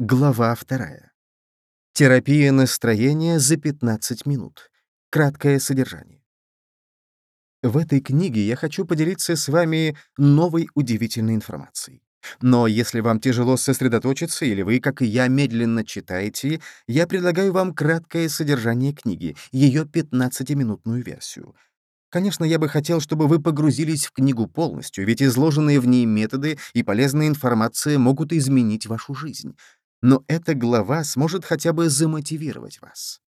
Глава вторая. Терапия настроения за 15 минут. Краткое содержание. В этой книге я хочу поделиться с вами новой удивительной информацией. Но если вам тяжело сосредоточиться или вы, как и я, медленно читаете, я предлагаю вам краткое содержание книги, ее 15-минутную версию. Конечно, я бы хотел, чтобы вы погрузились в книгу полностью, ведь изложенные в ней методы и полезная информация могут изменить вашу жизнь но эта глава сможет хотя бы замотивировать вас.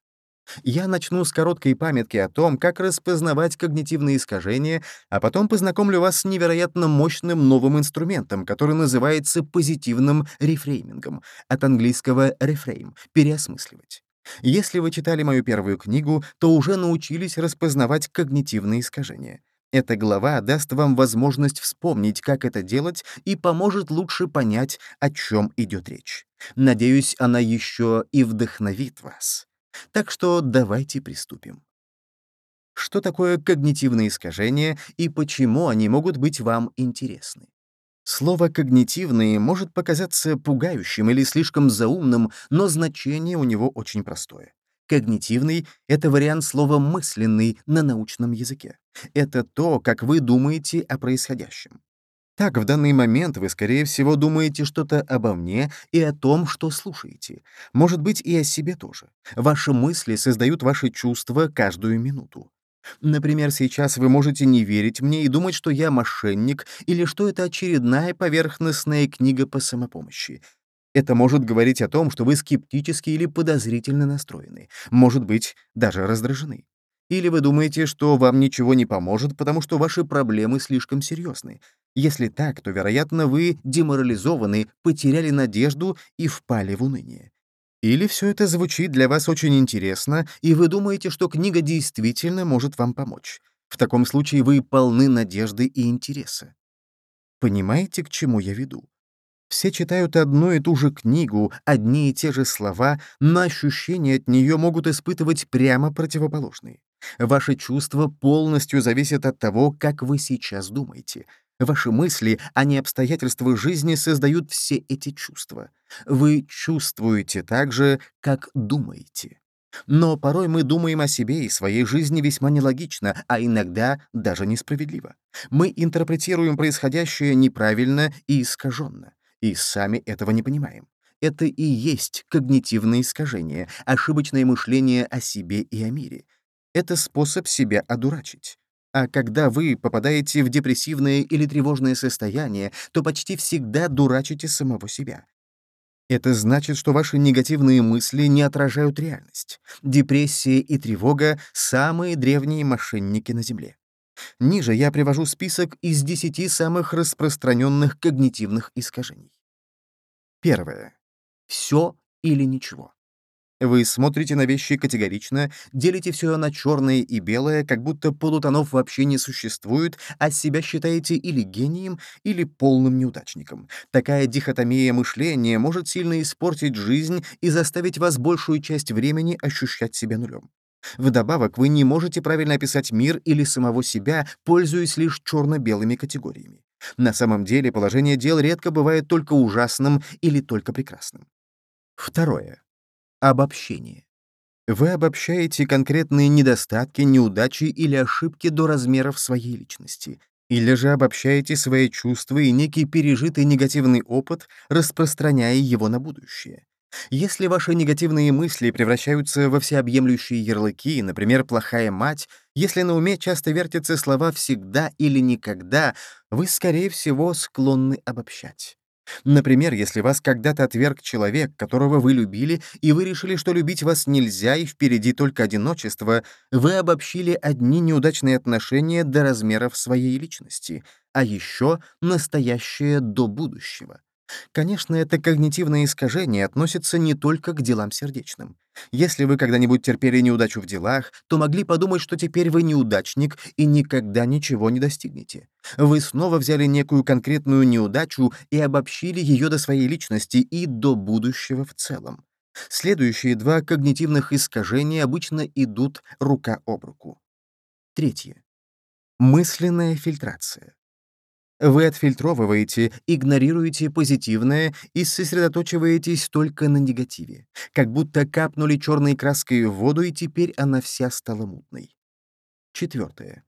Я начну с короткой памятки о том, как распознавать когнитивные искажения, а потом познакомлю вас с невероятно мощным новым инструментом, который называется позитивным рефреймингом, от английского «reframe» — «переосмысливать». Если вы читали мою первую книгу, то уже научились распознавать когнитивные искажения. Эта глава даст вам возможность вспомнить, как это делать, и поможет лучше понять, о чем идет речь. Надеюсь, она еще и вдохновит вас. Так что давайте приступим. Что такое когнитивные искажения и почему они могут быть вам интересны? Слово «когнитивные» может показаться пугающим или слишком заумным, но значение у него очень простое. Когнитивный — это вариант слова «мысленный» на научном языке. Это то, как вы думаете о происходящем. Так, в данный момент вы, скорее всего, думаете что-то обо мне и о том, что слушаете. Может быть, и о себе тоже. Ваши мысли создают ваши чувства каждую минуту. Например, сейчас вы можете не верить мне и думать, что я мошенник или что это очередная поверхностная книга по самопомощи. Это может говорить о том, что вы скептически или подозрительно настроены, может быть, даже раздражены. Или вы думаете, что вам ничего не поможет, потому что ваши проблемы слишком серьезны. Если так, то, вероятно, вы деморализованы, потеряли надежду и впали в уныние. Или все это звучит для вас очень интересно, и вы думаете, что книга действительно может вам помочь. В таком случае вы полны надежды и интереса. Понимаете, к чему я веду? Все читают одну и ту же книгу, одни и те же слова, но ощущения от нее могут испытывать прямо противоположные. Ваши чувства полностью зависят от того, как вы сейчас думаете. Ваши мысли, а не обстоятельства жизни, создают все эти чувства. Вы чувствуете так же, как думаете. Но порой мы думаем о себе и своей жизни весьма нелогично, а иногда даже несправедливо. Мы интерпретируем происходящее неправильно и искаженно и сами этого не понимаем. Это и есть когнитивное искажение, ошибочное мышление о себе и о мире. Это способ себя одурачить. А когда вы попадаете в депрессивное или тревожное состояние, то почти всегда дурачите самого себя. Это значит, что ваши негативные мысли не отражают реальность. Депрессия и тревога — самые древние мошенники на Земле. Ниже я привожу список из 10 самых распространенных когнитивных искажений. Первое. Все или ничего. Вы смотрите на вещи категорично, делите все на черное и белое, как будто полутонов вообще не существует, а себя считаете или гением, или полным неудачником. Такая дихотомия мышления может сильно испортить жизнь и заставить вас большую часть времени ощущать себя нулем. Вдобавок, вы не можете правильно описать мир или самого себя, пользуясь лишь черно-белыми категориями. На самом деле положение дел редко бывает только ужасным или только прекрасным. Второе. Обобщение. Вы обобщаете конкретные недостатки, неудачи или ошибки до размеров своей личности, или же обобщаете свои чувства и некий пережитый негативный опыт, распространяя его на будущее. Если ваши негативные мысли превращаются во всеобъемлющие ярлыки, например, «плохая мать», если на уме часто вертятся слова «всегда» или «никогда», вы, скорее всего, склонны обобщать. Например, если вас когда-то отверг человек, которого вы любили, и вы решили, что любить вас нельзя и впереди только одиночество, вы обобщили одни неудачные отношения до размеров своей личности, а еще настоящее до будущего. Конечно, это когнитивное искажение относится не только к делам сердечным. Если вы когда-нибудь терпели неудачу в делах, то могли подумать, что теперь вы неудачник и никогда ничего не достигнете. Вы снова взяли некую конкретную неудачу и обобщили ее до своей личности и до будущего в целом. Следующие два когнитивных искажения обычно идут рука об руку. Третье. Мысленная фильтрация. Вы отфильтровываете, игнорируете позитивное и сосредоточиваетесь только на негативе, как будто капнули черной краской в воду, и теперь она вся стала мутной. Четвертое.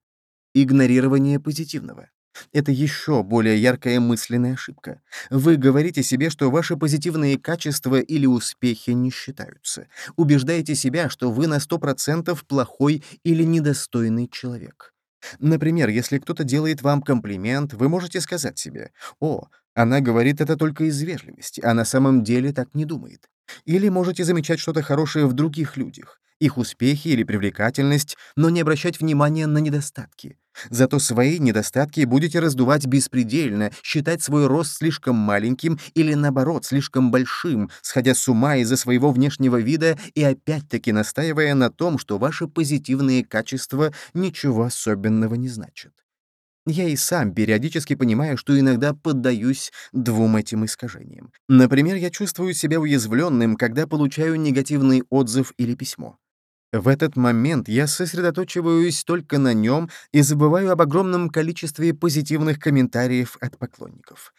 Игнорирование позитивного. Это еще более яркая мысленная ошибка. Вы говорите себе, что ваши позитивные качества или успехи не считаются. Убеждаете себя, что вы на 100% плохой или недостойный человек. Например, если кто-то делает вам комплимент, вы можете сказать себе «О, она говорит это только из вежливости, а на самом деле так не думает». Или можете замечать что-то хорошее в других людях их успехи или привлекательность, но не обращать внимания на недостатки. Зато свои недостатки будете раздувать беспредельно, считать свой рост слишком маленьким или, наоборот, слишком большим, сходя с ума из-за своего внешнего вида и опять-таки настаивая на том, что ваши позитивные качества ничего особенного не значат. Я и сам периодически понимаю, что иногда поддаюсь двум этим искажениям. Например, я чувствую себя уязвленным, когда получаю негативный отзыв или письмо. В этот момент я сосредоточиваюсь только на нем и забываю об огромном количестве позитивных комментариев от поклонников.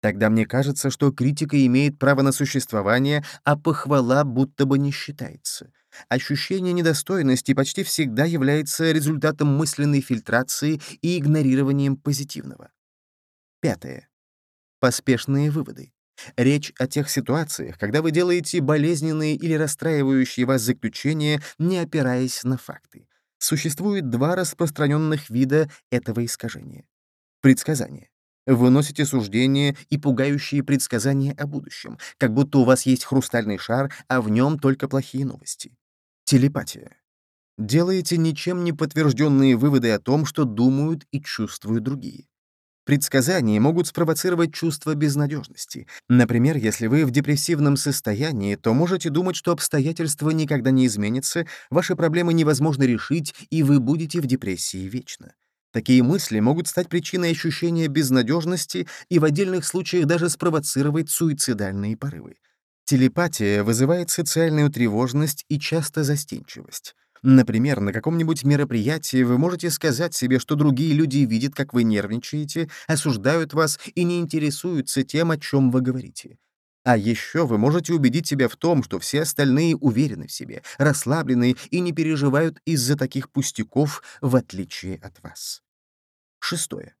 Тогда мне кажется, что критика имеет право на существование, а похвала будто бы не считается. Ощущение недостойности почти всегда является результатом мысленной фильтрации и игнорированием позитивного. Пятое. Поспешные выводы. Речь о тех ситуациях, когда вы делаете болезненные или расстраивающие вас заключения, не опираясь на факты. Существует два распространенных вида этого искажения. Предсказание. Вы носите суждения и пугающие предсказания о будущем, как будто у вас есть хрустальный шар, а в нем только плохие новости. Телепатия. Делаете ничем не подтвержденные выводы о том, что думают и чувствуют другие. Предсказания могут спровоцировать чувство безнадежности. Например, если вы в депрессивном состоянии, то можете думать, что обстоятельства никогда не изменятся, ваши проблемы невозможно решить, и вы будете в депрессии вечно. Такие мысли могут стать причиной ощущения безнадежности и в отдельных случаях даже спровоцировать суицидальные порывы. Телепатия вызывает социальную тревожность и часто застенчивость. Например, на каком-нибудь мероприятии вы можете сказать себе, что другие люди видят, как вы нервничаете, осуждают вас и не интересуются тем, о чем вы говорите. А еще вы можете убедить себя в том, что все остальные уверены в себе, расслаблены и не переживают из-за таких пустяков, в отличие от вас. Шестое.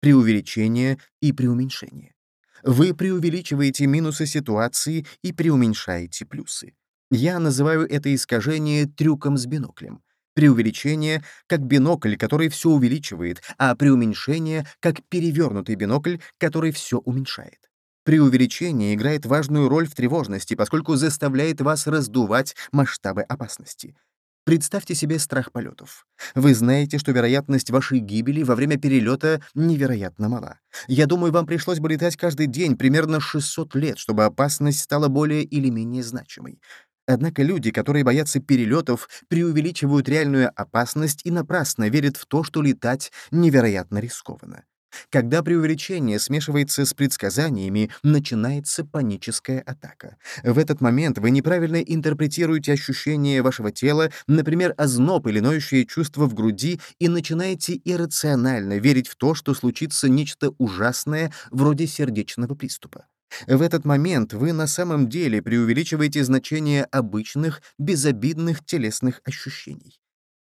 Преувеличение и преуменьшение. Вы преувеличиваете минусы ситуации и преуменьшаете плюсы. Я называю это искажение трюком с биноклем. Преувеличение — как бинокль, который все увеличивает, а преуменьшение — как перевернутый бинокль, который все уменьшает. Преувеличение играет важную роль в тревожности, поскольку заставляет вас раздувать масштабы опасности. Представьте себе страх полетов. Вы знаете, что вероятность вашей гибели во время перелета невероятно мала. Я думаю, вам пришлось бы летать каждый день примерно 600 лет, чтобы опасность стала более или менее значимой. Однако люди, которые боятся перелетов, преувеличивают реальную опасность и напрасно верят в то, что летать невероятно рискованно. Когда преувеличение смешивается с предсказаниями, начинается паническая атака. В этот момент вы неправильно интерпретируете ощущения вашего тела, например, озноб или ноющее чувство в груди, и начинаете иррационально верить в то, что случится нечто ужасное, вроде сердечного приступа. В этот момент вы на самом деле преувеличиваете значение обычных, безобидных телесных ощущений.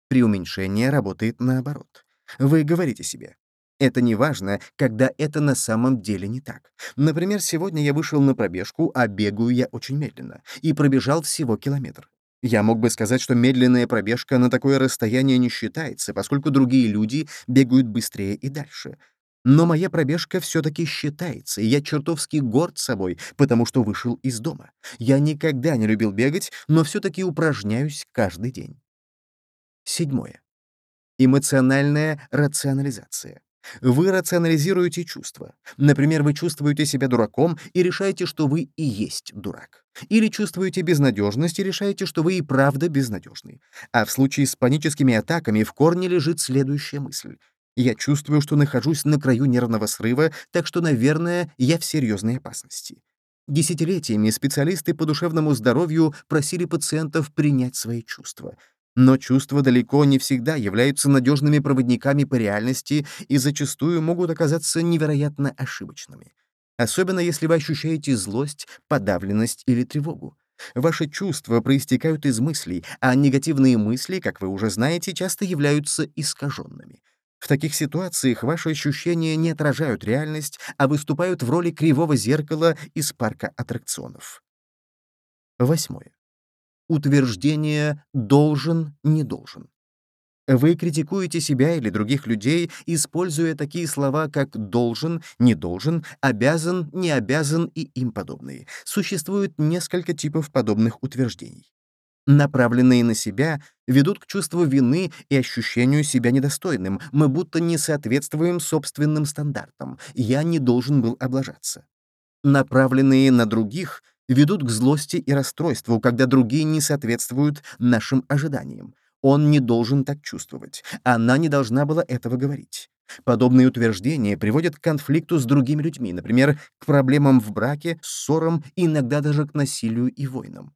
Преуменьшение работает наоборот. Вы говорите себе, это не важно, когда это на самом деле не так. Например, сегодня я вышел на пробежку, а бегаю я очень медленно, и пробежал всего километр. Я мог бы сказать, что медленная пробежка на такое расстояние не считается, поскольку другие люди бегают быстрее и дальше. Но моя пробежка все-таки считается, и я чертовски горд собой, потому что вышел из дома. Я никогда не любил бегать, но все-таки упражняюсь каждый день. Седьмое. Эмоциональная рационализация. Вы рационализируете чувства. Например, вы чувствуете себя дураком и решаете, что вы и есть дурак. Или чувствуете безнадежность и решаете, что вы и правда безнадежный. А в случае с паническими атаками в корне лежит следующая мысль. Я чувствую, что нахожусь на краю нервного срыва, так что, наверное, я в серьезной опасности. Десятилетиями специалисты по душевному здоровью просили пациентов принять свои чувства. Но чувства далеко не всегда являются надежными проводниками по реальности и зачастую могут оказаться невероятно ошибочными. Особенно если вы ощущаете злость, подавленность или тревогу. Ваши чувства проистекают из мыслей, а негативные мысли, как вы уже знаете, часто являются искаженными. В таких ситуациях ваши ощущения не отражают реальность, а выступают в роли кривого зеркала из парка аттракционов. Восьмое. Утверждение «должен, не должен». Вы критикуете себя или других людей, используя такие слова, как «должен», «не должен», «обязан», «не обязан» и им подобные. Существует несколько типов подобных утверждений. Направленные на себя ведут к чувству вины и ощущению себя недостойным. Мы будто не соответствуем собственным стандартам. Я не должен был облажаться. Направленные на других ведут к злости и расстройству, когда другие не соответствуют нашим ожиданиям. Он не должен так чувствовать. Она не должна была этого говорить. Подобные утверждения приводят к конфликту с другими людьми, например, к проблемам в браке, ссорам, иногда даже к насилию и войнам.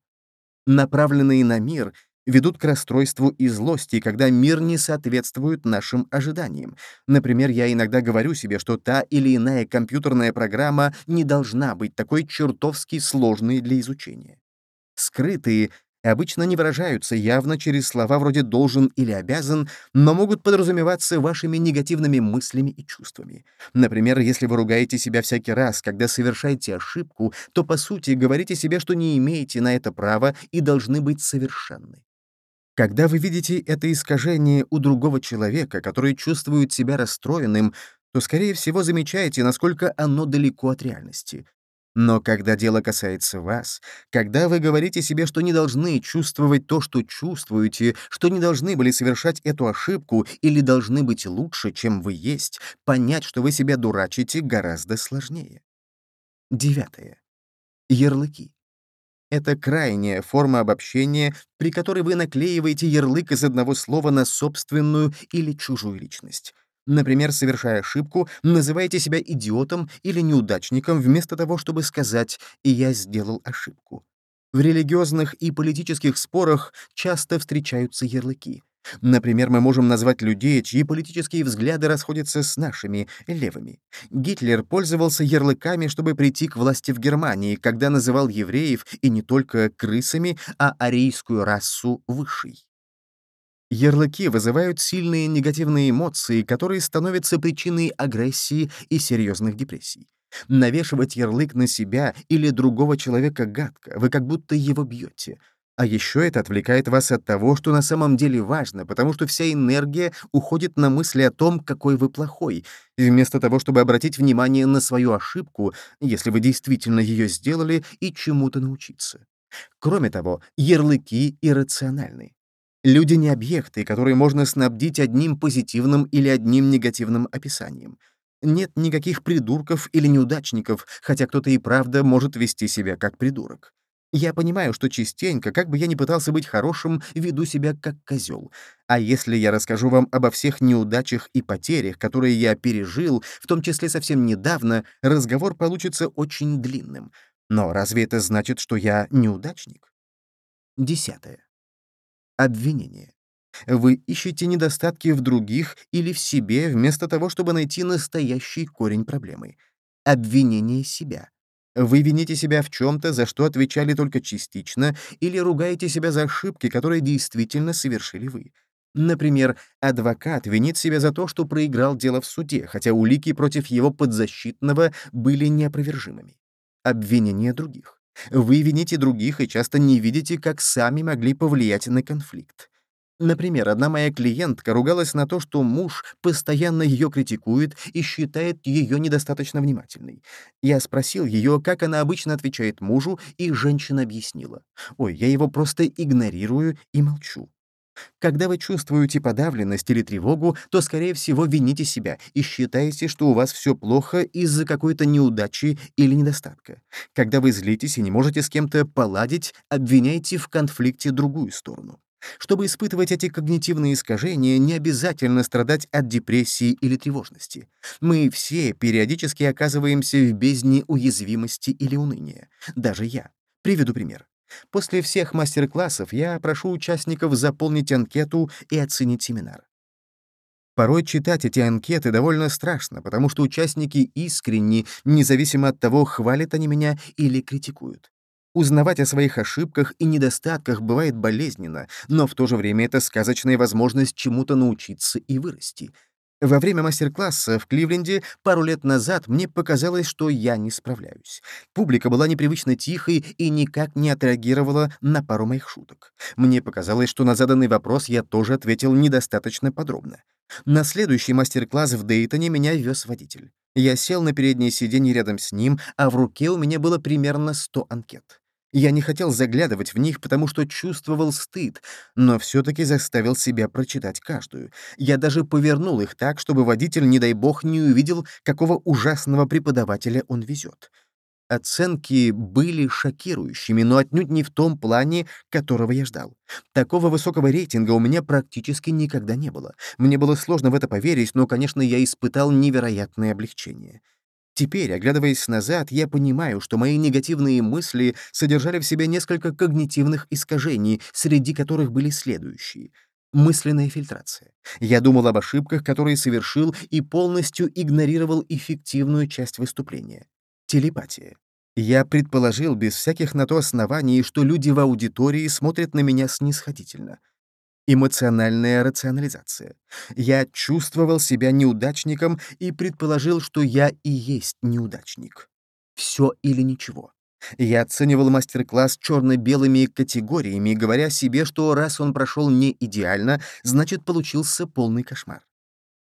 Направленные на мир ведут к расстройству и злости, когда мир не соответствует нашим ожиданиям. Например, я иногда говорю себе, что та или иная компьютерная программа не должна быть такой чертовски сложной для изучения. Скрытые обычно не выражаются явно через слова вроде «должен» или «обязан», но могут подразумеваться вашими негативными мыслями и чувствами. Например, если вы ругаете себя всякий раз, когда совершаете ошибку, то, по сути, говорите себе, что не имеете на это права и должны быть совершенны. Когда вы видите это искажение у другого человека, который чувствует себя расстроенным, то, скорее всего, замечаете, насколько оно далеко от реальности. Но когда дело касается вас, когда вы говорите себе, что не должны чувствовать то, что чувствуете, что не должны были совершать эту ошибку или должны быть лучше, чем вы есть, понять, что вы себя дурачите, гораздо сложнее. Девятое. Ярлыки. Это крайняя форма обобщения, при которой вы наклеиваете ярлык из одного слова на собственную или чужую личность. Например, совершая ошибку, называете себя идиотом или неудачником вместо того, чтобы сказать «я сделал ошибку». В религиозных и политических спорах часто встречаются ярлыки. Например, мы можем назвать людей, чьи политические взгляды расходятся с нашими, левыми. Гитлер пользовался ярлыками, чтобы прийти к власти в Германии, когда называл евреев и не только крысами, а арийскую расу высшей. Ярлыки вызывают сильные негативные эмоции, которые становятся причиной агрессии и серьезных депрессий. Навешивать ярлык на себя или другого человека гадко, вы как будто его бьете. А еще это отвлекает вас от того, что на самом деле важно, потому что вся энергия уходит на мысли о том, какой вы плохой, вместо того, чтобы обратить внимание на свою ошибку, если вы действительно ее сделали, и чему-то научиться. Кроме того, ярлыки иррациональны. Люди не объекты, которые можно снабдить одним позитивным или одним негативным описанием. Нет никаких придурков или неудачников, хотя кто-то и правда может вести себя как придурок. Я понимаю, что частенько, как бы я ни пытался быть хорошим, веду себя как козел. А если я расскажу вам обо всех неудачах и потерях, которые я пережил, в том числе совсем недавно, разговор получится очень длинным. Но разве это значит, что я неудачник? Десятое. Обвинение. Вы ищете недостатки в других или в себе вместо того, чтобы найти настоящий корень проблемы. Обвинение себя. Вы вините себя в чем-то, за что отвечали только частично, или ругаете себя за ошибки, которые действительно совершили вы. Например, адвокат винит себя за то, что проиграл дело в суде, хотя улики против его подзащитного были неопровержимыми. Обвинение других. Вы вините других и часто не видите, как сами могли повлиять на конфликт. Например, одна моя клиентка ругалась на то, что муж постоянно ее критикует и считает ее недостаточно внимательной. Я спросил ее, как она обычно отвечает мужу, и женщина объяснила. «Ой, я его просто игнорирую и молчу». Когда вы чувствуете подавленность или тревогу, то, скорее всего, вините себя и считаете, что у вас все плохо из-за какой-то неудачи или недостатка. Когда вы злитесь и не можете с кем-то поладить, обвиняйте в конфликте другую сторону. Чтобы испытывать эти когнитивные искажения, не обязательно страдать от депрессии или тревожности. Мы все периодически оказываемся в бездне уязвимости или уныния. Даже я. Приведу пример. После всех мастер-классов я прошу участников заполнить анкету и оценить семинар. Порой читать эти анкеты довольно страшно, потому что участники искренни, независимо от того, хвалят они меня или критикуют. Узнавать о своих ошибках и недостатках бывает болезненно, но в то же время это сказочная возможность чему-то научиться и вырасти. Во время мастер-класса в Кливленде пару лет назад мне показалось, что я не справляюсь. Публика была непривычно тихой и никак не отреагировала на пару моих шуток. Мне показалось, что на заданный вопрос я тоже ответил недостаточно подробно. На следующий мастер-класс в Дейтоне меня вез водитель. Я сел на переднее сиденье рядом с ним, а в руке у меня было примерно 100 анкет. Я не хотел заглядывать в них, потому что чувствовал стыд, но все-таки заставил себя прочитать каждую. Я даже повернул их так, чтобы водитель, не дай бог, не увидел, какого ужасного преподавателя он везет. Оценки были шокирующими, но отнюдь не в том плане, которого я ждал. Такого высокого рейтинга у меня практически никогда не было. Мне было сложно в это поверить, но, конечно, я испытал невероятное облегчение. Теперь, оглядываясь назад, я понимаю, что мои негативные мысли содержали в себе несколько когнитивных искажений, среди которых были следующие. Мысленная фильтрация. Я думал об ошибках, которые совершил, и полностью игнорировал эффективную часть выступления. Телепатия. Я предположил без всяких на то оснований, что люди в аудитории смотрят на меня снисходительно. Эмоциональная рационализация. Я чувствовал себя неудачником и предположил, что я и есть неудачник. Все или ничего. Я оценивал мастер-класс черно-белыми категориями, говоря себе, что раз он прошел не идеально, значит, получился полный кошмар.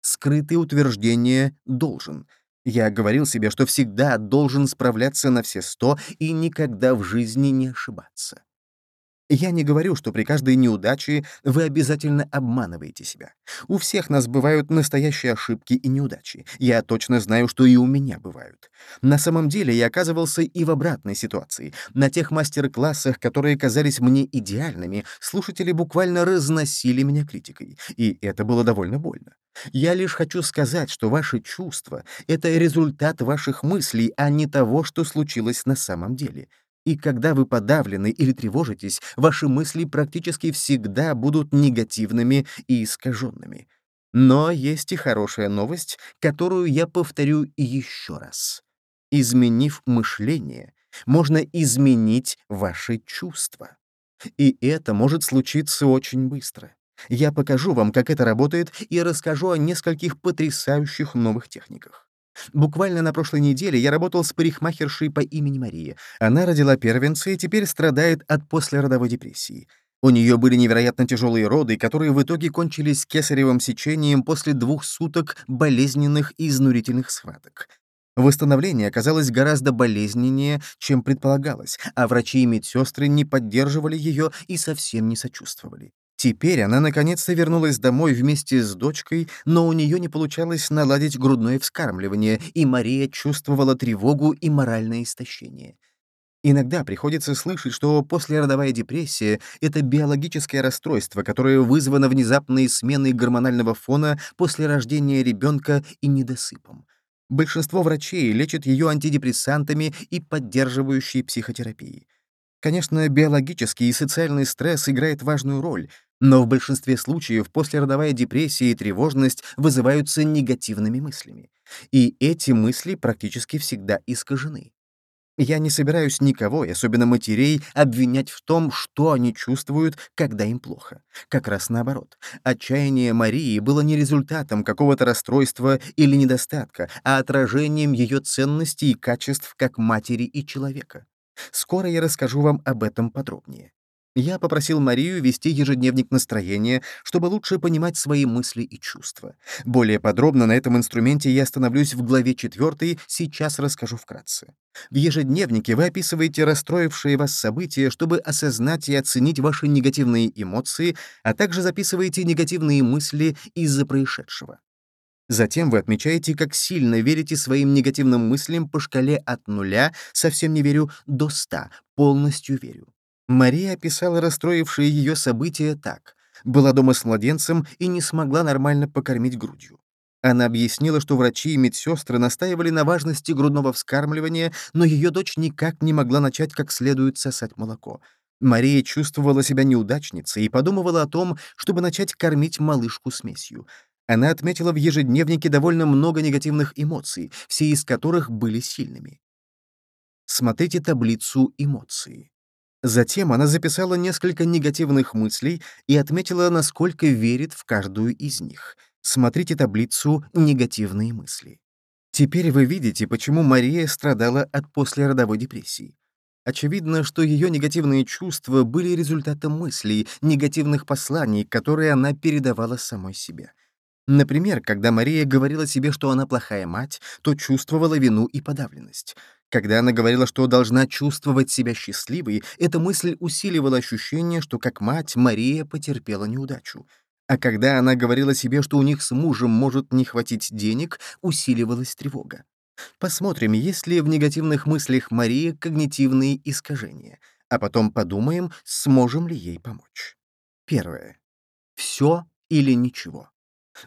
Скрытые утверждения «должен». Я говорил себе, что всегда должен справляться на все сто и никогда в жизни не ошибаться. Я не говорю, что при каждой неудаче вы обязательно обманываете себя. У всех нас бывают настоящие ошибки и неудачи. Я точно знаю, что и у меня бывают. На самом деле я оказывался и в обратной ситуации. На тех мастер-классах, которые казались мне идеальными, слушатели буквально разносили меня критикой. И это было довольно больно. Я лишь хочу сказать, что ваши чувства — это результат ваших мыслей, а не того, что случилось на самом деле. И когда вы подавлены или тревожитесь, ваши мысли практически всегда будут негативными и искаженными. Но есть и хорошая новость, которую я повторю еще раз. Изменив мышление, можно изменить ваши чувства. И это может случиться очень быстро. Я покажу вам, как это работает, и расскажу о нескольких потрясающих новых техниках. Буквально на прошлой неделе я работал с парикмахершей по имени Мария. Она родила первенца и теперь страдает от послеродовой депрессии. У нее были невероятно тяжелые роды, которые в итоге кончились кесаревым сечением после двух суток болезненных и изнурительных схваток. Восстановление оказалось гораздо болезненнее, чем предполагалось, а врачи и медсестры не поддерживали ее и совсем не сочувствовали. Теперь она наконец-то вернулась домой вместе с дочкой, но у нее не получалось наладить грудное вскармливание, и Мария чувствовала тревогу и моральное истощение. Иногда приходится слышать, что послеродовая депрессия — это биологическое расстройство, которое вызвано внезапной сменой гормонального фона после рождения ребенка и недосыпом. Большинство врачей лечат ее антидепрессантами и поддерживающей психотерапией. Конечно, биологический и социальный стресс играет важную роль, но в большинстве случаев послеродовая депрессия и тревожность вызываются негативными мыслями. И эти мысли практически всегда искажены. Я не собираюсь никого, особенно матерей, обвинять в том, что они чувствуют, когда им плохо. Как раз наоборот. Отчаяние Марии было не результатом какого-то расстройства или недостатка, а отражением ее ценностей и качеств как матери и человека. Скоро я расскажу вам об этом подробнее. Я попросил Марию вести ежедневник настроения, чтобы лучше понимать свои мысли и чувства. Более подробно на этом инструменте я остановлюсь в главе 4, сейчас расскажу вкратце. В ежедневнике вы описываете расстроившие вас события, чтобы осознать и оценить ваши негативные эмоции, а также записываете негативные мысли из-за происшедшего. Затем вы отмечаете, как сильно верите своим негативным мыслям по шкале от нуля, совсем не верю, до 100, полностью верю. Мария описала расстроившие ее события так. Была дома с младенцем и не смогла нормально покормить грудью. Она объяснила, что врачи и медсестры настаивали на важности грудного вскармливания, но ее дочь никак не могла начать как следует сосать молоко. Мария чувствовала себя неудачницей и подумывала о том, чтобы начать кормить малышку смесью. Она отметила в ежедневнике довольно много негативных эмоций, все из которых были сильными. Смотрите таблицу эмоций. Затем она записала несколько негативных мыслей и отметила, насколько верит в каждую из них. Смотрите таблицу «Негативные мысли». Теперь вы видите, почему Мария страдала от послеродовой депрессии. Очевидно, что ее негативные чувства были результатом мыслей, негативных посланий, которые она передавала самой себе. Например, когда Мария говорила себе, что она плохая мать, то чувствовала вину и подавленность. Когда она говорила, что должна чувствовать себя счастливой, эта мысль усиливала ощущение, что как мать Мария потерпела неудачу. А когда она говорила себе, что у них с мужем может не хватить денег, усиливалась тревога. Посмотрим, есть ли в негативных мыслях Марии когнитивные искажения, а потом подумаем, сможем ли ей помочь. Первое. Все или ничего.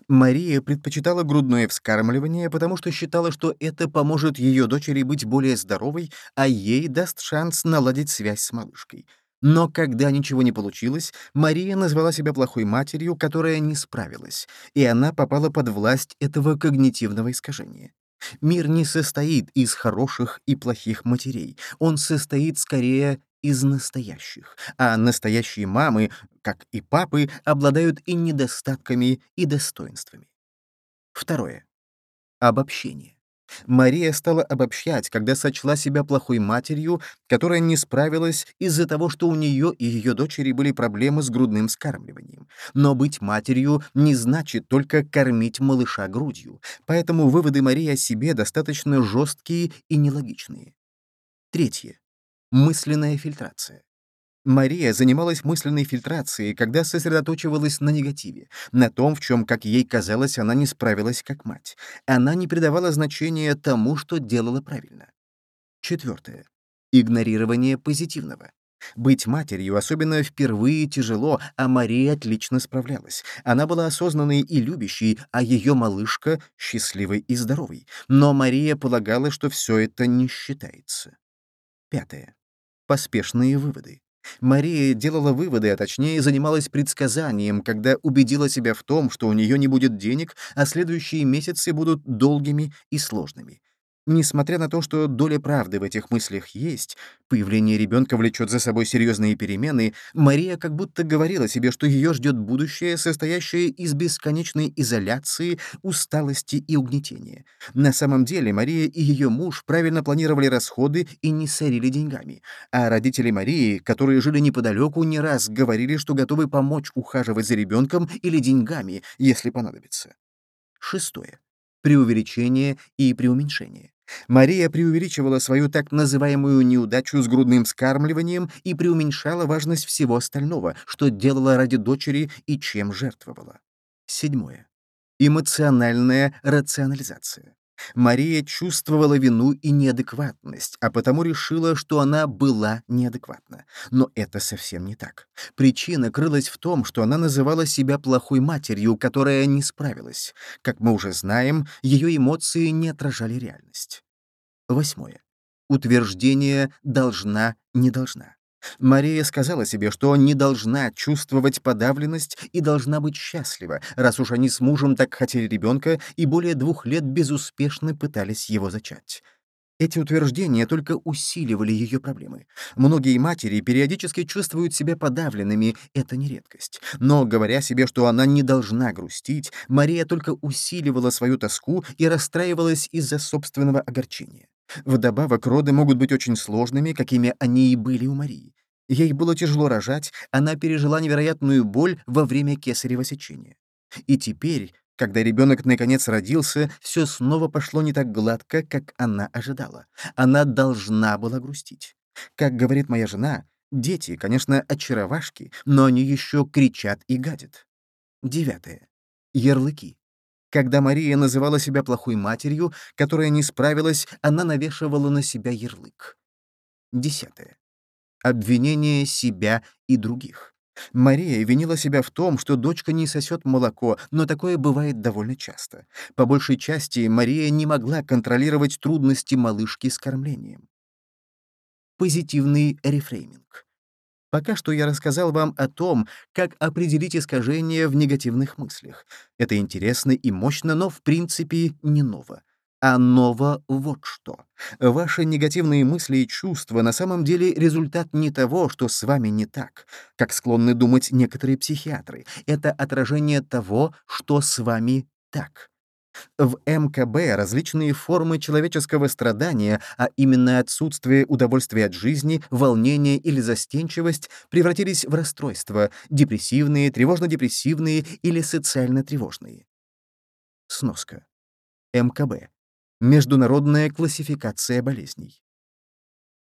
Мария предпочитала грудное вскармливание, потому что считала, что это поможет ее дочери быть более здоровой, а ей даст шанс наладить связь с малышкой. Но когда ничего не получилось, Мария назвала себя плохой матерью, которая не справилась, и она попала под власть этого когнитивного искажения. Мир не состоит из хороших и плохих матерей, он состоит скорее из настоящих, а настоящие мамы, как и папы, обладают и недостатками, и достоинствами. Второе. Обобщение. Мария стала обобщать, когда сочла себя плохой матерью, которая не справилась из-за того, что у нее и ее дочери были проблемы с грудным скармливанием. Но быть матерью не значит только кормить малыша грудью, поэтому выводы Марии о себе достаточно жесткие и нелогичные. Третье. Мысленная фильтрация. Мария занималась мысленной фильтрацией, когда сосредоточивалась на негативе, на том, в чем, как ей казалось, она не справилась как мать. Она не придавала значения тому, что делала правильно. Четвертое. Игнорирование позитивного. Быть матерью, особенно впервые, тяжело, а Мария отлично справлялась. Она была осознанной и любящей, а ее малышка — счастливой и здоровой. Но Мария полагала, что все это не считается. Пятое. Поспешные выводы. Мария делала выводы, а точнее занималась предсказанием, когда убедила себя в том, что у нее не будет денег, а следующие месяцы будут долгими и сложными. Несмотря на то, что доля правды в этих мыслях есть, появление ребенка влечет за собой серьезные перемены, Мария как будто говорила себе, что ее ждет будущее, состоящее из бесконечной изоляции, усталости и угнетения. На самом деле Мария и ее муж правильно планировали расходы и не сорили деньгами, а родители Марии, которые жили неподалеку, не раз говорили, что готовы помочь ухаживать за ребенком или деньгами, если понадобится. Шестое. Преувеличение и преуменьшение. Мария преувеличивала свою так называемую неудачу с грудным скармливанием и преуменьшала важность всего остального, что делала ради дочери и чем жертвовала. Седьмое. Эмоциональная рационализация. Мария чувствовала вину и неадекватность, а потому решила, что она была неадекватна. Но это совсем не так. Причина крылась в том, что она называла себя плохой матерью, которая не справилась. Как мы уже знаем, ее эмоции не отражали реальность. Восьмое. Утверждение «должна», «не должна». Мария сказала себе, что не должна чувствовать подавленность и должна быть счастлива, раз уж они с мужем так хотели ребенка и более двух лет безуспешно пытались его зачать. Эти утверждения только усиливали ее проблемы. Многие матери периодически чувствуют себя подавленными, это не редкость. Но, говоря себе, что она не должна грустить, Мария только усиливала свою тоску и расстраивалась из-за собственного огорчения. Вдобавок, роды могут быть очень сложными, какими они и были у Марии. Ей было тяжело рожать, она пережила невероятную боль во время кесарево сечения. И теперь, когда ребенок наконец родился, все снова пошло не так гладко, как она ожидала. Она должна была грустить. Как говорит моя жена, дети, конечно, очаровашки, но они еще кричат и гадят. Девятое. Ярлыки. Когда Мария называла себя плохой матерью, которая не справилась, она навешивала на себя ярлык. Десятое. Обвинение себя и других. Мария винила себя в том, что дочка не сосет молоко, но такое бывает довольно часто. По большей части Мария не могла контролировать трудности малышки с кормлением. Позитивный рефрейминг. Пока что я рассказал вам о том, как определить искажения в негативных мыслях. Это интересно и мощно, но в принципе не ново. А ново вот что. Ваши негативные мысли и чувства на самом деле результат не того, что с вами не так, как склонны думать некоторые психиатры. Это отражение того, что с вами так. В МКБ различные формы человеческого страдания, а именно отсутствие удовольствия от жизни, волнение или застенчивость, превратились в расстройства — депрессивные, тревожно-депрессивные или социально-тревожные. Сноска. МКБ. Международная классификация болезней.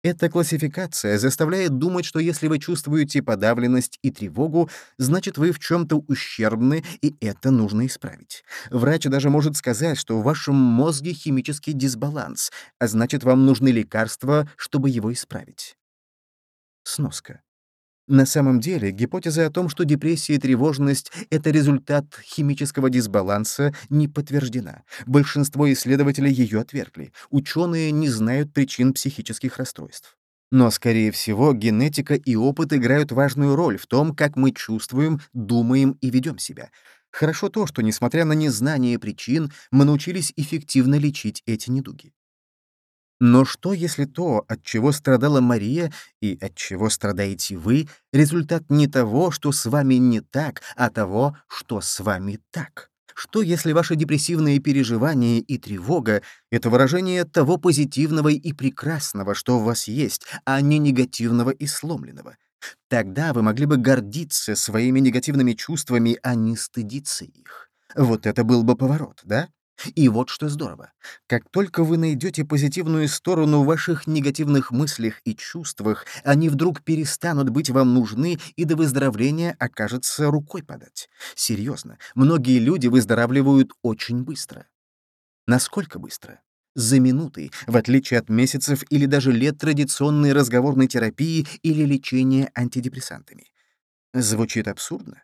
Эта классификация заставляет думать, что если вы чувствуете подавленность и тревогу, значит, вы в чем-то ущербны, и это нужно исправить. Врач даже может сказать, что в вашем мозге химический дисбаланс, а значит, вам нужны лекарства, чтобы его исправить. Сноска. На самом деле, гипотеза о том, что депрессия и тревожность — это результат химического дисбаланса, не подтверждена. Большинство исследователей ее отвергли. Ученые не знают причин психических расстройств. Но, скорее всего, генетика и опыт играют важную роль в том, как мы чувствуем, думаем и ведем себя. Хорошо то, что, несмотря на незнание причин, мы научились эффективно лечить эти недуги. Но что, если то, от чего страдала Мария и от чего страдаете вы, результат не того, что с вами не так, а того, что с вами так? Что, если ваши депрессивные переживания и тревога — это выражение того позитивного и прекрасного, что у вас есть, а не негативного и сломленного? Тогда вы могли бы гордиться своими негативными чувствами, а не стыдиться их. Вот это был бы поворот, да? И вот что здорово. Как только вы найдете позитивную сторону в ваших негативных мыслях и чувствах, они вдруг перестанут быть вам нужны, и до выздоровления окажется рукой подать. Серьезно, многие люди выздоравливают очень быстро. Насколько быстро? За минуты, в отличие от месяцев или даже лет традиционной разговорной терапии или лечения антидепрессантами. Звучит абсурдно?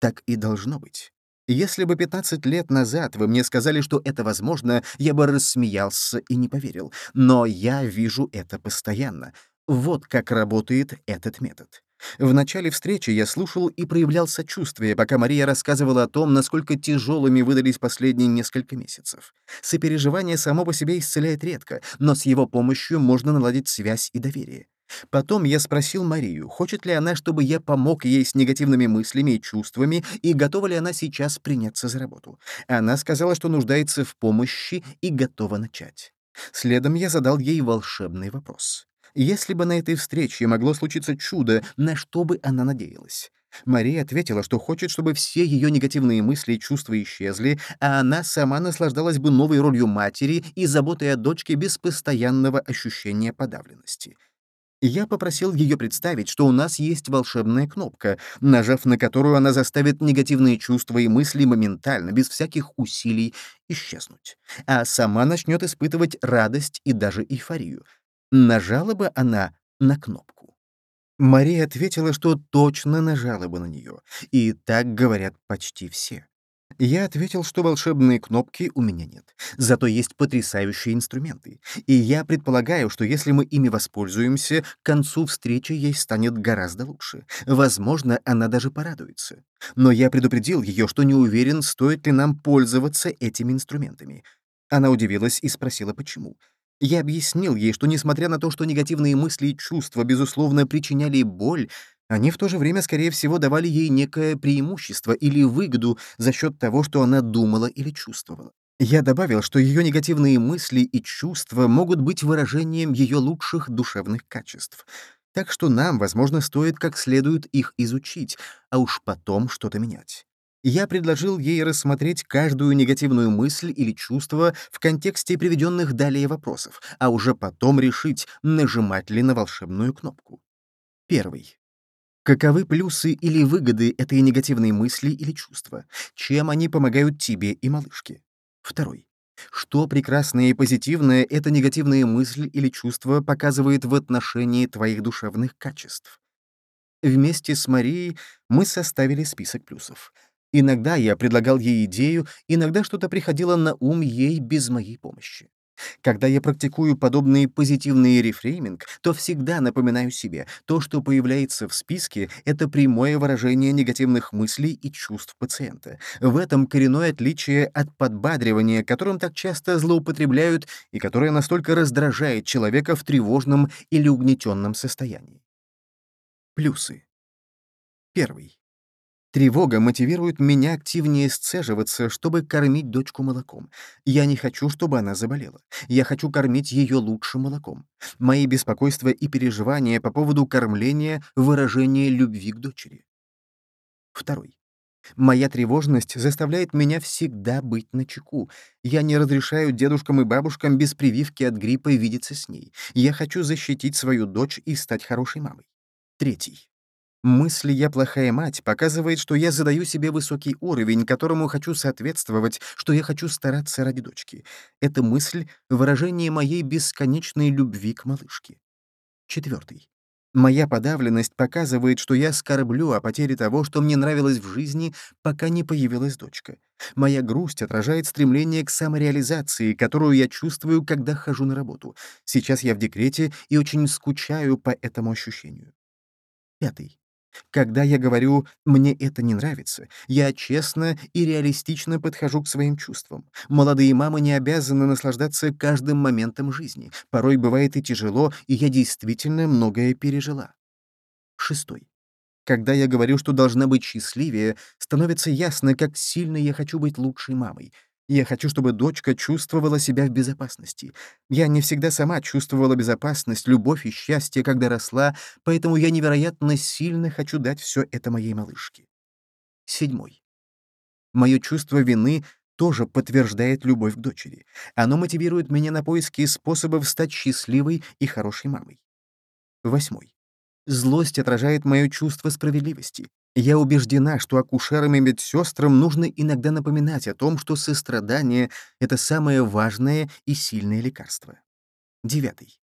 Так и должно быть. Если бы 15 лет назад вы мне сказали, что это возможно, я бы рассмеялся и не поверил. Но я вижу это постоянно. Вот как работает этот метод. В начале встречи я слушал и проявлял сочувствие, пока Мария рассказывала о том, насколько тяжелыми выдались последние несколько месяцев. Сопереживание само по себе исцеляет редко, но с его помощью можно наладить связь и доверие. Потом я спросил Марию, хочет ли она, чтобы я помог ей с негативными мыслями и чувствами, и готова ли она сейчас приняться за работу. Она сказала, что нуждается в помощи и готова начать. Следом я задал ей волшебный вопрос. Если бы на этой встрече могло случиться чудо, на что бы она надеялась? Мария ответила, что хочет, чтобы все ее негативные мысли и чувства исчезли, а она сама наслаждалась бы новой ролью матери и заботой о дочке без постоянного ощущения подавленности. Я попросил ее представить, что у нас есть волшебная кнопка, нажав на которую она заставит негативные чувства и мысли моментально, без всяких усилий, исчезнуть, а сама начнет испытывать радость и даже эйфорию. Нажала бы она на кнопку. Мария ответила, что точно нажала бы на нее, и так говорят почти все. Я ответил, что волшебные кнопки у меня нет, зато есть потрясающие инструменты, и я предполагаю, что если мы ими воспользуемся, к концу встречи ей станет гораздо лучше. Возможно, она даже порадуется. Но я предупредил ее, что не уверен, стоит ли нам пользоваться этими инструментами. Она удивилась и спросила, почему. Я объяснил ей, что несмотря на то, что негативные мысли и чувства, безусловно, причиняли боль, они в то же время, скорее всего, давали ей некое преимущество или выгоду за счет того, что она думала или чувствовала. Я добавил, что ее негативные мысли и чувства могут быть выражением ее лучших душевных качеств. Так что нам, возможно, стоит как следует их изучить, а уж потом что-то менять. Я предложил ей рассмотреть каждую негативную мысль или чувство в контексте приведенных далее вопросов, а уже потом решить, нажимать ли на волшебную кнопку. Первый. Каковы плюсы или выгоды этой негативной мысли или чувства? Чем они помогают тебе и малышке? Второй. Что прекрасное и позитивное эта негативная мысль или чувство показывает в отношении твоих душевных качеств? Вместе с Марией мы составили список плюсов. Иногда я предлагал ей идею, иногда что-то приходило на ум ей без моей помощи. Когда я практикую подобный позитивный рефрейминг, то всегда напоминаю себе, то, что появляется в списке, это прямое выражение негативных мыслей и чувств пациента. В этом коренное отличие от подбадривания, которым так часто злоупотребляют и которое настолько раздражает человека в тревожном или угнетенном состоянии. Плюсы. Первый. Тревога мотивирует меня активнее сцеживаться, чтобы кормить дочку молоком. Я не хочу, чтобы она заболела. Я хочу кормить ее лучшим молоком. Мои беспокойства и переживания по поводу кормления — выражение любви к дочери. Второй. Моя тревожность заставляет меня всегда быть начеку. Я не разрешаю дедушкам и бабушкам без прививки от гриппа видеться с ней. Я хочу защитить свою дочь и стать хорошей мамой. Третий. Мысль «я плохая мать» показывает, что я задаю себе высокий уровень, которому хочу соответствовать, что я хочу стараться ради дочки. Эта мысль — выражение моей бесконечной любви к малышке. Четвертый. Моя подавленность показывает, что я скорблю о потере того, что мне нравилось в жизни, пока не появилась дочка. Моя грусть отражает стремление к самореализации, которую я чувствую, когда хожу на работу. Сейчас я в декрете и очень скучаю по этому ощущению. Пятый. Когда я говорю «мне это не нравится», я честно и реалистично подхожу к своим чувствам. Молодые мамы не обязаны наслаждаться каждым моментом жизни. Порой бывает и тяжело, и я действительно многое пережила. Шестой. Когда я говорю, что должна быть счастливее, становится ясно, как сильно я хочу быть лучшей мамой. Я хочу, чтобы дочка чувствовала себя в безопасности. Я не всегда сама чувствовала безопасность, любовь и счастье, когда росла, поэтому я невероятно сильно хочу дать все это моей малышке. Седьмой. Мое чувство вины тоже подтверждает любовь к дочери. Оно мотивирует меня на поиски способов стать счастливой и хорошей мамой. Восьмой. Злость отражает мое чувство справедливости. Я убеждена, что акушерам и медсестрам нужно иногда напоминать о том, что сострадание — это самое важное и сильное лекарство. Девятый.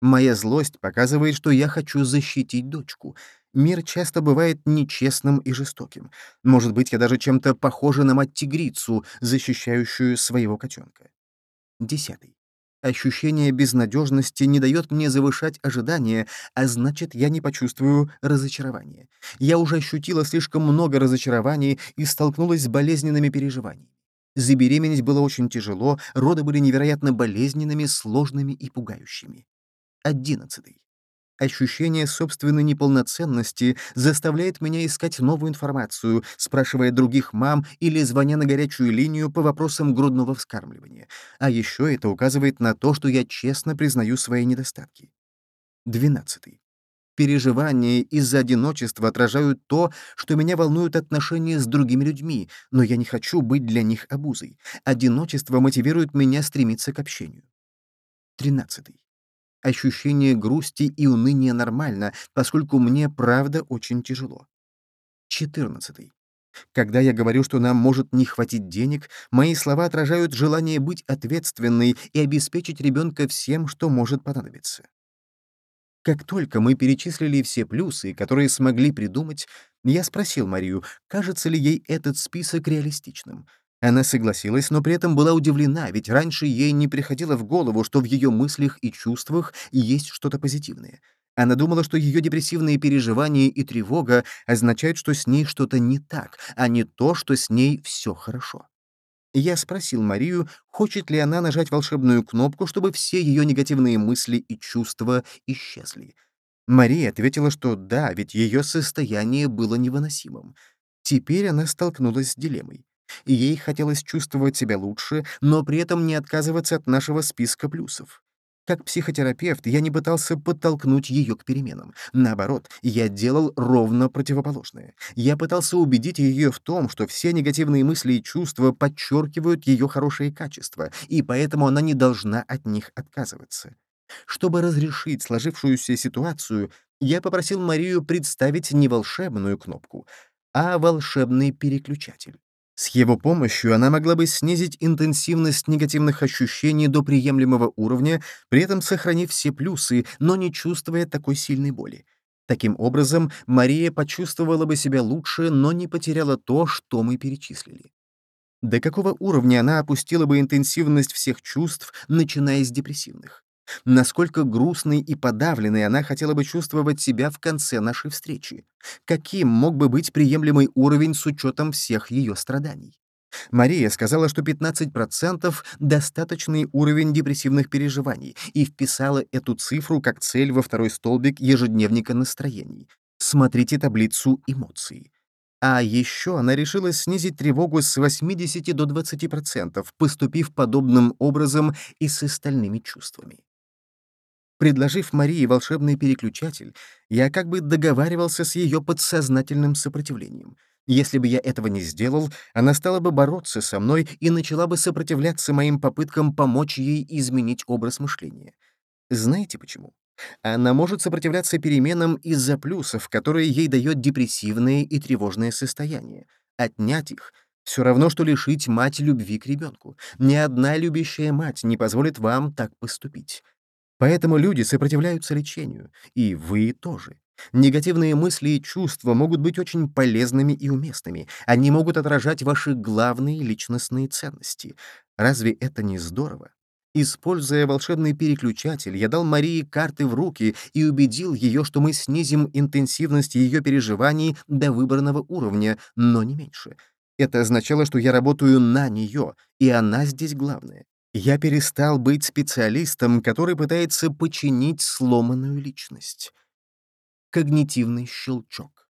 Моя злость показывает, что я хочу защитить дочку. Мир часто бывает нечестным и жестоким. Может быть, я даже чем-то похожа на мать-тигрицу, защищающую своего котенка. Десятый. Ощущение безнадежности не дает мне завышать ожидания, а значит, я не почувствую разочарования. Я уже ощутила слишком много разочарований и столкнулась с болезненными переживаниями. Забеременеть было очень тяжело, роды были невероятно болезненными, сложными и пугающими. Одиннадцатый. Ощущение собственной неполноценности заставляет меня искать новую информацию, спрашивая других мам или звоня на горячую линию по вопросам грудного вскармливания. А еще это указывает на то, что я честно признаю свои недостатки. 12. Переживания из-за одиночества отражают то, что меня волнуют отношения с другими людьми, но я не хочу быть для них обузой. Одиночество мотивирует меня стремиться к общению. 13. Ощущение грусти и уныния нормально, поскольку мне, правда, очень тяжело. 14. Когда я говорю, что нам может не хватить денег, мои слова отражают желание быть ответственной и обеспечить ребенка всем, что может понадобиться. Как только мы перечислили все плюсы, которые смогли придумать, я спросил Марию, кажется ли ей этот список реалистичным. Она согласилась, но при этом была удивлена, ведь раньше ей не приходило в голову, что в ее мыслях и чувствах есть что-то позитивное. Она думала, что ее депрессивные переживания и тревога означают, что с ней что-то не так, а не то, что с ней все хорошо. Я спросил Марию, хочет ли она нажать волшебную кнопку, чтобы все ее негативные мысли и чувства исчезли. Мария ответила, что да, ведь ее состояние было невыносимым. Теперь она столкнулась с дилеммой и ей хотелось чувствовать себя лучше, но при этом не отказываться от нашего списка плюсов. Как психотерапевт я не пытался подтолкнуть ее к переменам. Наоборот, я делал ровно противоположное. Я пытался убедить ее в том, что все негативные мысли и чувства подчеркивают ее хорошие качества, и поэтому она не должна от них отказываться. Чтобы разрешить сложившуюся ситуацию, я попросил Марию представить не волшебную кнопку, а волшебный переключатель. С его помощью она могла бы снизить интенсивность негативных ощущений до приемлемого уровня, при этом сохранив все плюсы, но не чувствуя такой сильной боли. Таким образом, Мария почувствовала бы себя лучше, но не потеряла то, что мы перечислили. До какого уровня она опустила бы интенсивность всех чувств, начиная с депрессивных? Насколько грустной и подавленной она хотела бы чувствовать себя в конце нашей встречи? Каким мог бы быть приемлемый уровень с учетом всех ее страданий? Мария сказала, что 15% — достаточный уровень депрессивных переживаний и вписала эту цифру как цель во второй столбик ежедневника настроений. Смотрите таблицу эмоций. А еще она решила снизить тревогу с 80 до 20%, поступив подобным образом и с остальными чувствами. Предложив Марии волшебный переключатель, я как бы договаривался с ее подсознательным сопротивлением — если бы я этого не сделал, она стала бы бороться со мной и начала бы сопротивляться моим попыткам помочь ей изменить образ мышления. Знаете почему? Она может сопротивляться переменам из-за плюсов, которые ей дает депрессивное и тревожное состояние. Отнять их — все равно, что лишить мать любви к ребенку. Ни одна любящая мать не позволит вам так поступить. Поэтому люди сопротивляются лечению, и вы тоже. Негативные мысли и чувства могут быть очень полезными и уместными. Они могут отражать ваши главные личностные ценности. Разве это не здорово? Используя волшебный переключатель, я дал Марии карты в руки и убедил ее, что мы снизим интенсивность ее переживаний до выбранного уровня, но не меньше. Это означало, что я работаю на нее, и она здесь главная. Я перестал быть специалистом, который пытается починить сломанную личность когнитивный щелчок.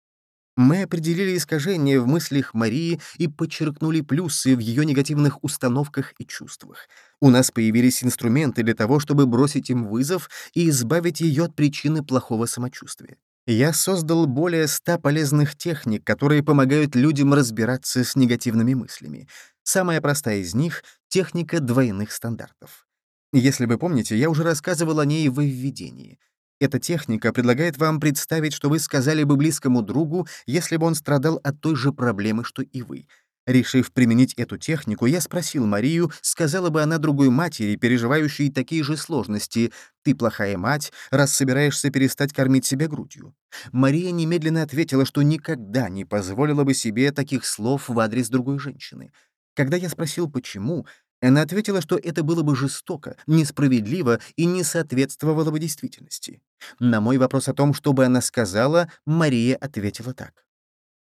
Мы определили искажения в мыслях Марии и подчеркнули плюсы в ее негативных установках и чувствах. У нас появились инструменты для того, чтобы бросить им вызов и избавить ее от причины плохого самочувствия. Я создал более ста полезных техник, которые помогают людям разбираться с негативными мыслями. Самая простая из них — техника двойных стандартов. Если вы помните, я уже рассказывал о ней в введении. Эта техника предлагает вам представить, что вы сказали бы близкому другу, если бы он страдал от той же проблемы, что и вы. Решив применить эту технику, я спросил Марию, сказала бы она другой матери, переживающей такие же сложности, «Ты плохая мать, раз собираешься перестать кормить себя грудью». Мария немедленно ответила, что никогда не позволила бы себе таких слов в адрес другой женщины. Когда я спросил, почему, она ответила, что это было бы жестоко, несправедливо и не соответствовало бы действительности. На мой вопрос о том, что бы она сказала, Мария ответила так.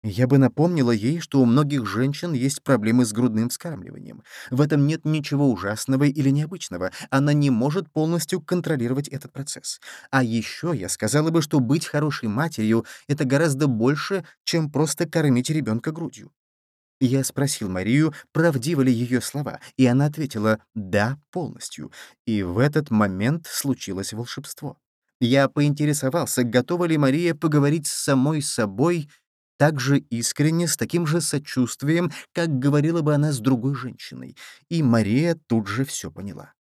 Я бы напомнила ей, что у многих женщин есть проблемы с грудным вскармливанием. В этом нет ничего ужасного или необычного. Она не может полностью контролировать этот процесс. А еще я сказала бы, что быть хорошей матерью — это гораздо больше, чем просто кормить ребенка грудью. Я спросил Марию, правдивы ли ее слова, и она ответила «да, полностью». И в этот момент случилось волшебство. Я поинтересовался, готова ли Мария поговорить с самой собой так же искренне, с таким же сочувствием, как говорила бы она с другой женщиной. И Мария тут же все поняла.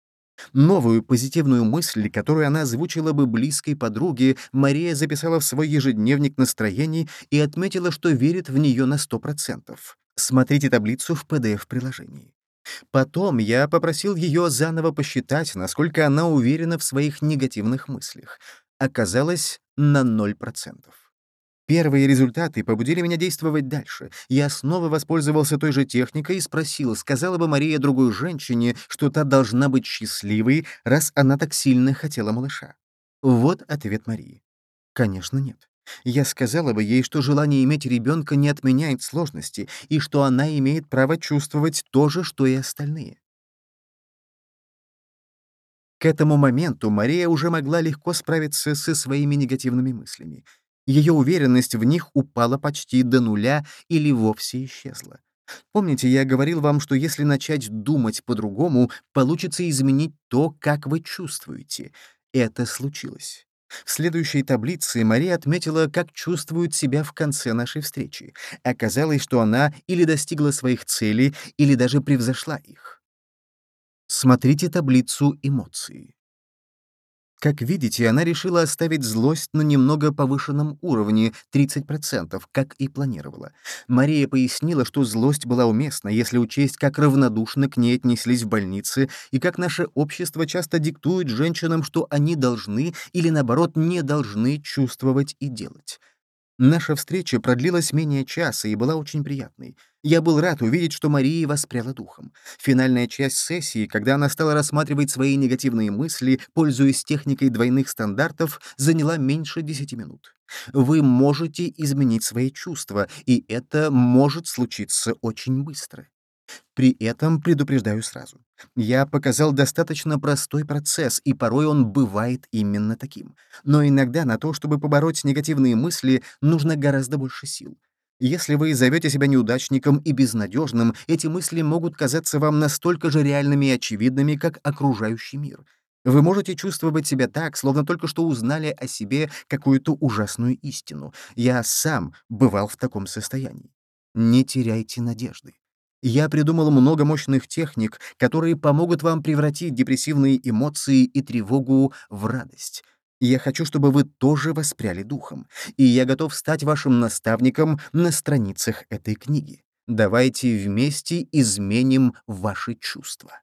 Новую позитивную мысль, которую она озвучила бы близкой подруге, Мария записала в свой ежедневник настроений и отметила, что верит в нее на сто процентов. Смотрите таблицу в PDF-приложении. Потом я попросил ее заново посчитать, насколько она уверена в своих негативных мыслях. Оказалось, на 0%. Первые результаты побудили меня действовать дальше. Я снова воспользовался той же техникой и спросил, сказала бы Мария другой женщине, что та должна быть счастливой, раз она так сильно хотела малыша. Вот ответ Марии. Конечно, нет. Я сказала бы ей, что желание иметь ребенка не отменяет сложности и что она имеет право чувствовать то же, что и остальные. К этому моменту Мария уже могла легко справиться со своими негативными мыслями. Ее уверенность в них упала почти до нуля или вовсе исчезла. Помните, я говорил вам, что если начать думать по-другому, получится изменить то, как вы чувствуете. Это случилось. В следующей таблице Мария отметила, как чувствует себя в конце нашей встречи. Оказалось, что она или достигла своих целей, или даже превзошла их. Смотрите таблицу эмоций. Как видите, она решила оставить злость на немного повышенном уровне, 30%, как и планировала. Мария пояснила, что злость была уместна, если учесть, как равнодушно к ней отнеслись в больнице и как наше общество часто диктует женщинам, что они должны или, наоборот, не должны чувствовать и делать. Наша встреча продлилась менее часа и была очень приятной. Я был рад увидеть, что Мария воспряла духом. Финальная часть сессии, когда она стала рассматривать свои негативные мысли, пользуясь техникой двойных стандартов, заняла меньше 10 минут. Вы можете изменить свои чувства, и это может случиться очень быстро. При этом предупреждаю сразу. Я показал достаточно простой процесс, и порой он бывает именно таким. Но иногда на то, чтобы побороть негативные мысли, нужно гораздо больше сил. Если вы зовете себя неудачником и безнадежным, эти мысли могут казаться вам настолько же реальными и очевидными, как окружающий мир. Вы можете чувствовать себя так, словно только что узнали о себе какую-то ужасную истину. Я сам бывал в таком состоянии. Не теряйте надежды. Я придумал много мощных техник, которые помогут вам превратить депрессивные эмоции и тревогу в радость. Я хочу, чтобы вы тоже воспряли духом, и я готов стать вашим наставником на страницах этой книги. Давайте вместе изменим ваши чувства.